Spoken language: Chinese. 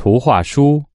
图画书。